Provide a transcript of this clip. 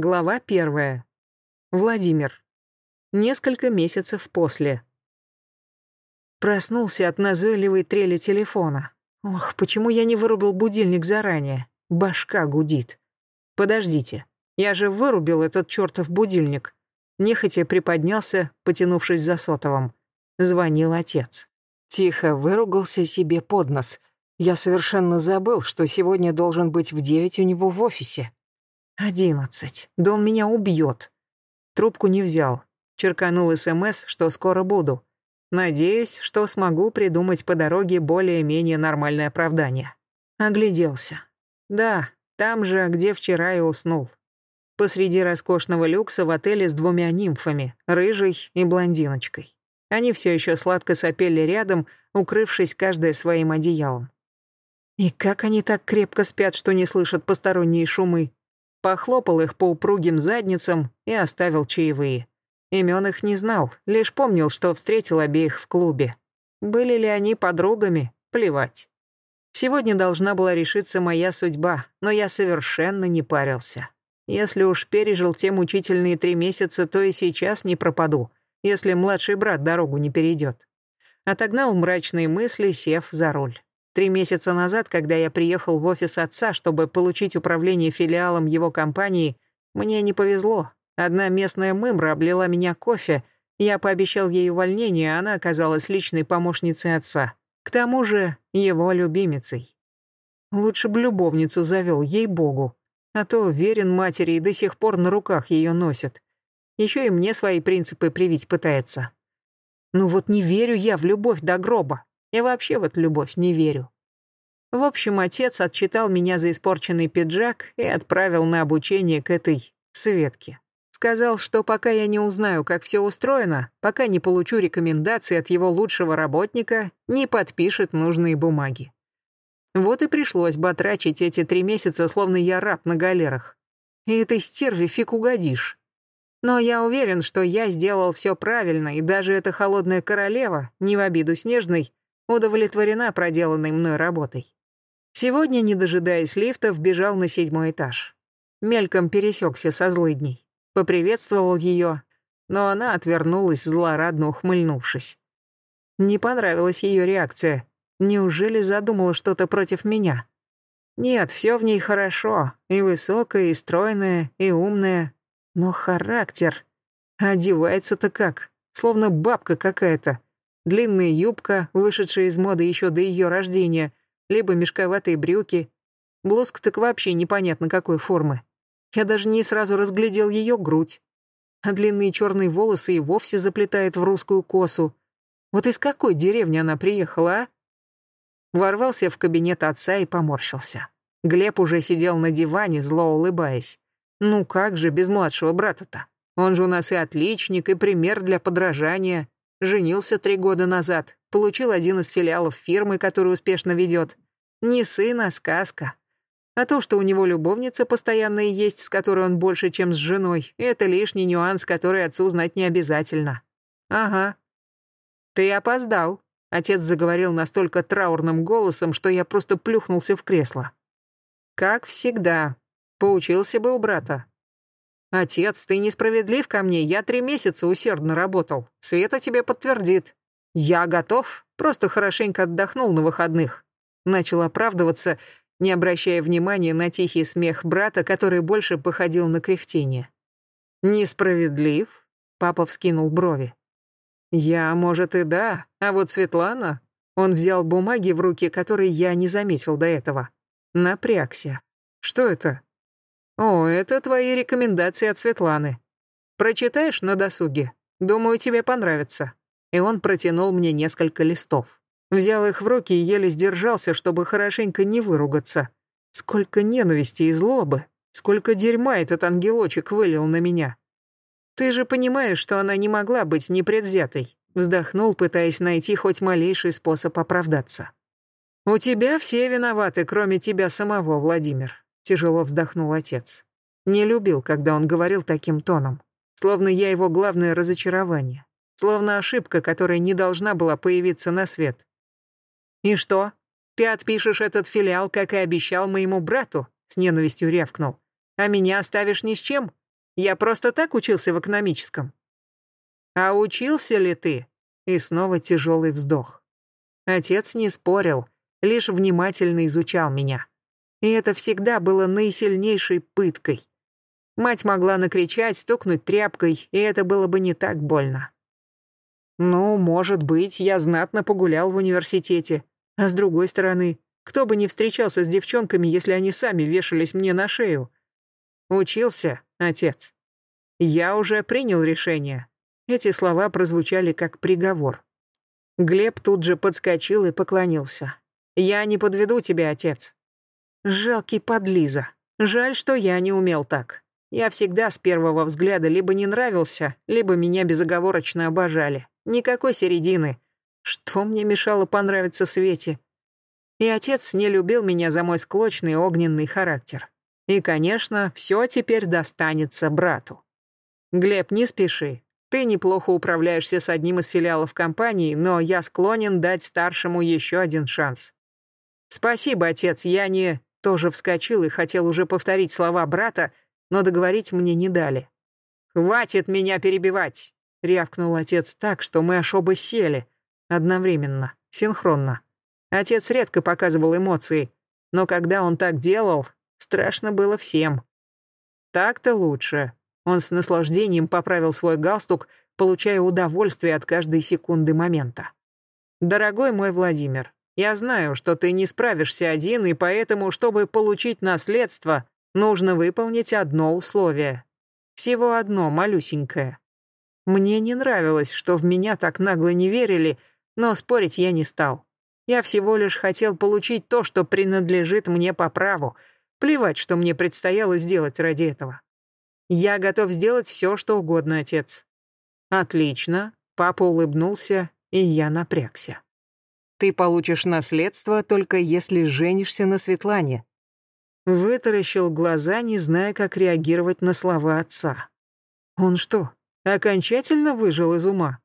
Глава первая. Владимир. Несколько месяцев после. Проснулся от назойливой трели телефона. Ох, почему я не вырубил будильник заранее? Башка гудит. Подождите, я же вырубил этот чертов будильник. Нехотя приподнялся, потянувшись за сотовым. Звонил отец. Тихо выругался себе под нос. Я совершенно забыл, что сегодня должен быть в девять у него в офисе. Одиннадцать. Да он меня убьет. Трубку не взял. Черканул СМС, что скоро буду. Надеюсь, что смогу придумать по дороге более-менее нормальное оправдание. Огляделся. Да, там же, где вчера и уснул. Посреди роскошного люкса в отеле с двумя нимфами, рыжей и блондиночкой. Они все еще сладко сопели рядом, укрывшись каждая своим одеялом. И как они так крепко спят, что не слышат посторонние шумы? Похлопал их по упругим задницам и оставил чаевые. Имен их не знал, лишь помнил, что встретил обеих в клубе. Были ли они подругами? Плевать. Сегодня должна была решиться моя судьба, но я совершенно не парился. Если уж пережил те мучительные три месяца, то и сейчас не пропаду, если младший брат дорогу не перейдет. Отогнал мрачные мысли, сев за руль. Три месяца назад, когда я приехал в офис отца, чтобы получить управление филиалом его компании, мне не повезло. Одна местная мымра облила меня кофе, я пообещал ей увольнение, а она оказалась личной помощницей отца. К тому же его любимицей. Лучше бы любовницу завел, ей-богу. А то верен матери и до сих пор на руках ее носит. Еще и мне свои принципы привить пытается. Ну вот не верю я в любовь до гроба. Я вообще в эту любовь не верю. В общем, отец отчитал меня за испорченный пиджак и отправил на обучение к этой Светке. Сказал, что пока я не узнаю, как все устроено, пока не получу рекомендации от его лучшего работника, не подпишет нужные бумаги. Вот и пришлось батрачить эти три месяца, словно я раб на галерах. И этой стерве фиг угодишь. Но я уверен, что я сделал все правильно, и даже эта холодная королева, не в обиду снежной, удовлетворена проделанной мной работой. Сегодня, не дожидаясь лифта, вбежал на седьмой этаж. Мельком пересекся со злыдней. Поприветствовал ее, но она отвернулась, злорадно ухмыльнувшись. Не понравилась ее реакция. Неужели задумала что-то против меня? Нет, все в ней хорошо. И высокая, и стройная, и умная. Но характер... Одевается-то как? Словно бабка какая-то. Длинная юбка, вышедшая из моды еще до ее рождения, либо мешковатые брюки. Блузка так вообще непонятно какой формы. Я даже не сразу разглядел ее грудь. А длинные черные волосы и вовсе заплетает в русскую косу. Вот из какой деревни она приехала, а? Ворвался в кабинет отца и поморщился. Глеб уже сидел на диване, зло улыбаясь. Ну как же без младшего брата-то? Он же у нас и отличник, и пример для подражания. Женился три года назад, получил один из филиалов фирмы, которую успешно ведет. Не сын, а сказка. А то, что у него любовница постоянно и есть, с которой он больше, чем с женой, это лишний нюанс, который отцу знать не обязательно. Ага. Ты опоздал. Отец заговорил настолько траурным голосом, что я просто плюхнулся в кресло. Как всегда. Поучился бы у брата. «Отец, ты несправедлив ко мне, я три месяца усердно работал. Света тебе подтвердит. Я готов, просто хорошенько отдохнул на выходных». Начал оправдываться, не обращая внимания на тихий смех брата, который больше походил на кряхтение. «Несправедлив?» — папа вскинул брови. «Я, может, и да, а вот Светлана...» Он взял бумаги в руки, которые я не заметил до этого. Напрягся. «Что это?» «О, это твои рекомендации от Светланы. Прочитаешь на досуге? Думаю, тебе понравится». И он протянул мне несколько листов. Взял их в руки и еле сдержался, чтобы хорошенько не выругаться. Сколько ненависти и злобы, сколько дерьма этот ангелочек вылил на меня. «Ты же понимаешь, что она не могла быть непредвзятой», вздохнул, пытаясь найти хоть малейший способ оправдаться. «У тебя все виноваты, кроме тебя самого, Владимир тяжело вздохнул отец. Не любил, когда он говорил таким тоном. Словно я его главное разочарование. Словно ошибка, которая не должна была появиться на свет. «И что? Ты отпишешь этот филиал, как и обещал моему брату?» С ненавистью рявкнул. «А меня оставишь ни с чем? Я просто так учился в экономическом. А учился ли ты? И снова тяжелый вздох. Отец не спорил, лишь внимательно изучал меня. И это всегда было наисильнейшей пыткой. Мать могла накричать, стукнуть тряпкой, и это было бы не так больно. Ну, может быть, я знатно погулял в университете. А с другой стороны, кто бы не встречался с девчонками, если они сами вешались мне на шею? Учился, отец. Я уже принял решение. Эти слова прозвучали как приговор. Глеб тут же подскочил и поклонился. «Я не подведу тебя, отец». Жалкий подлиза. Жаль, что я не умел так. Я всегда с первого взгляда либо не нравился, либо меня безоговорочно обожали. Никакой середины. Что мне мешало понравиться Свете? И отец не любил меня за мой склочный огненный характер. И, конечно, все теперь достанется брату. Глеб, не спеши. Ты неплохо управляешься с одним из филиалов компании, но я склонен дать старшему еще один шанс. Спасибо, отец, я не... Тоже вскочил и хотел уже повторить слова брата, но договорить мне не дали. «Хватит меня перебивать!» — рявкнул отец так, что мы аж оба сели. Одновременно, синхронно. Отец редко показывал эмоции, но когда он так делал, страшно было всем. Так-то лучше. Он с наслаждением поправил свой галстук, получая удовольствие от каждой секунды момента. «Дорогой мой Владимир, я знаю, что ты не справишься один, и поэтому, чтобы получить наследство, нужно выполнить одно условие. Всего одно, малюсенькое. Мне не нравилось, что в меня так нагло не верили, но спорить я не стал. Я всего лишь хотел получить то, что принадлежит мне по праву. Плевать, что мне предстояло сделать ради этого. Я готов сделать все, что угодно, отец. Отлично. Папа улыбнулся, и я напрягся. Ты получишь наследство только если женишься на Светлане. Вытаращил глаза, не зная, как реагировать на слова отца. Он что, окончательно выжил из ума.